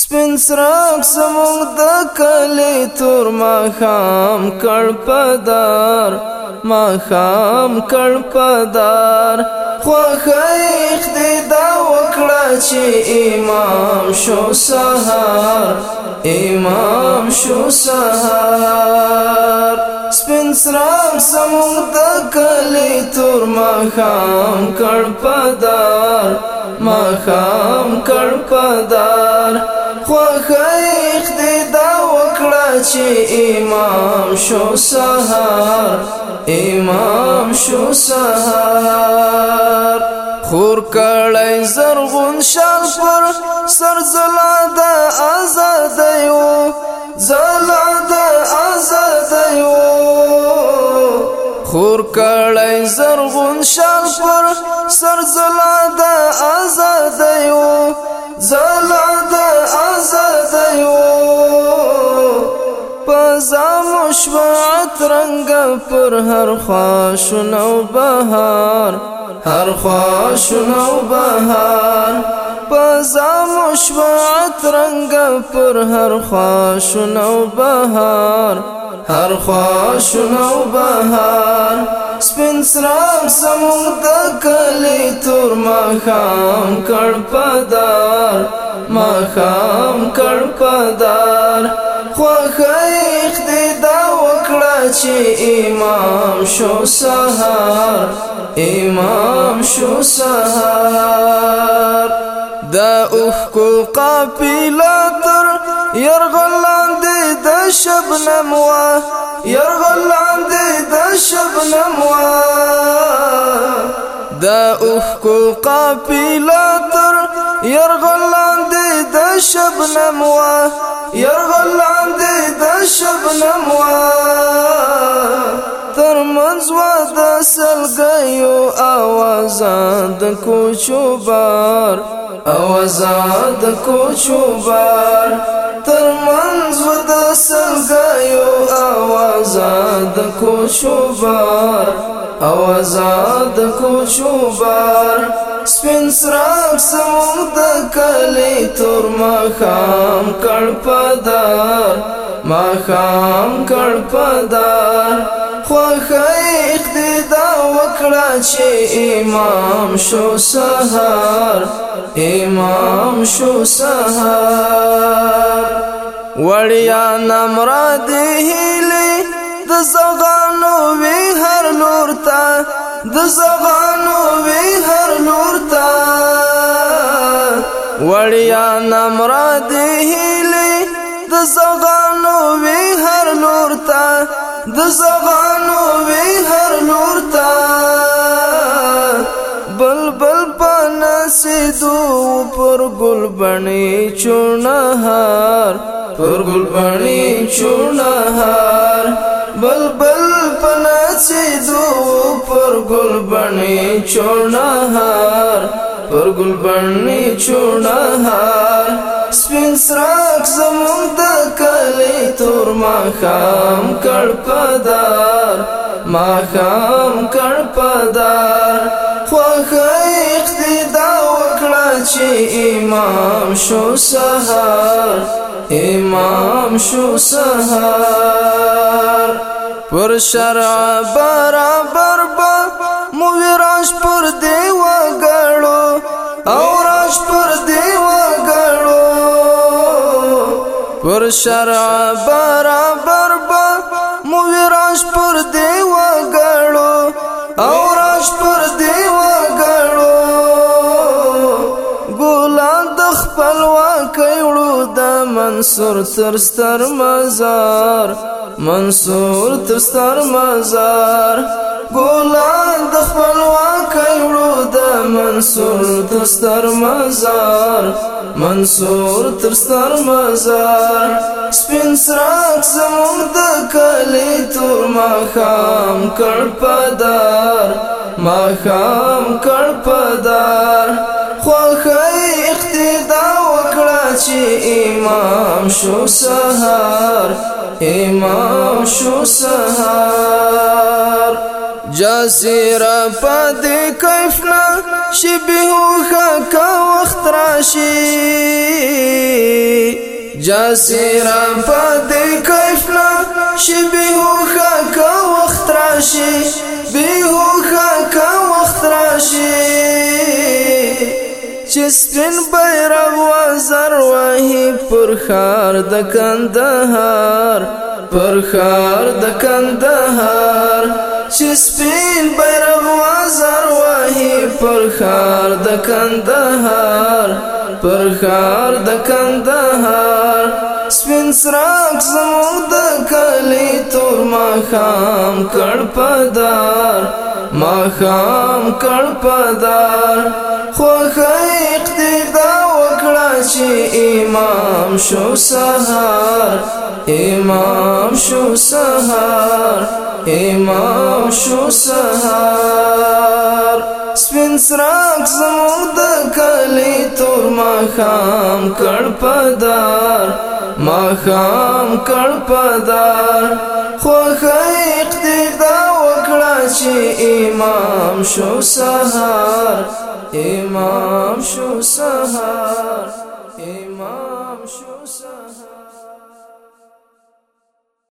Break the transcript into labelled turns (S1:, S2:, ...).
S1: سپین سراغ سمونږ د کلی تور ماښام کړ پدار ماښام کړ پدار خوښه خدای دا وکړه چې امام شو سهار امام شو سهار سپین سراغ سمونږ د کلی تور ماښام کړ پدار ماښام کړ پدار خوخه اقتدا وکړه چې امام شو سهار امام شو سهار خور کړی زرغون شال پر سر زلا د آزاد یو زلا د آزاد یو خور کړی زرغون شال پر سر زلا د آزاد یو زلا شطرنګ پر هر خوا شنو بهار هر خوا شنو بهار پزام شوات رنگ پر هر خوا شنو بهار هر خوا شنو بهار سپین سرام سمون د کلی تور ما خام کړ پدار ما خام کړ پدار خو خیر امام شو سهار امام شو سهار دا اوخ قابل تر يرغلان دي دا شب نموا يرغلان دي دا شب نموا دا اوخ قابل تر يرغلان دي دا شب نموا يرغلان دي دا شب نموا تر منځوا د سلګیو आवाज د کوچو بار आवाज د کوچو بار تر منځوا د سلګیو आवाज د کوچو بار आवाज د کوچو بار سپین سراغ سمون د کلی تور مخام کړ پدار ما خام کړ پدار خوخه اقتدا وکړه چې امام شو سحر امام شو سحر وړیا نمراد هلی د زغانو وی هر لور تا د زغانو وی هر لور تا وړیا نمراد هلی د زغانو وی هر لور تا د زغانو وی هر لور تا بلبل پانا سیدو پر گل بنی چونهار پر گل بنی چونهار بلبل پانا سیدو پر گل بنی چونهار پر گل بنی چونهار سپین سراغ زمون د کلی تور ما خام کړ پدار ما خام کړ پدار خو خیخ دې دا وکړه چې امام شو سهار امام شو سهار پر شرع برابر با مو راش پر دی وګړو او راش پر دی پر شرع برابر با موی راش پر دیو گڑو او راش پر دیو گڑو گولان دخ پلوان کئیڑو دا منصور ترستر مزار منصور ترستر مزار ګلان د خپلواک یړو د منصور تر ستر مزار منصور تر ستر مزار سپین سراغ زموږ د کلی تور مخام کړ پدار مخام کړ پدار خوخی اقتدا وکړه چې امام شو سهار امام شو سهار جاسر پد کفنا شبهو کا وخت راشي جاسر پد کفنا شبهو کا وخت راشي بهو کا وخت راشي چسپن بیرغ وزر وهی پرخار د کندهار پرخار د کندهار چې سپین بیرغ وازر وهي پر خار د کندهار پر خار د کندهار سپین سراغ زموږ د کلی تور مخام کړ پدار مخام کړ پدار خو چې امام شو سهار امام شو سهار امام شو سهار سپین سراغ زموږ د کلی تور مخام کړ پدار مخام کړ پدار خو خیق دې دا وکړه چې امام شو سهار امام شو سهار Mama.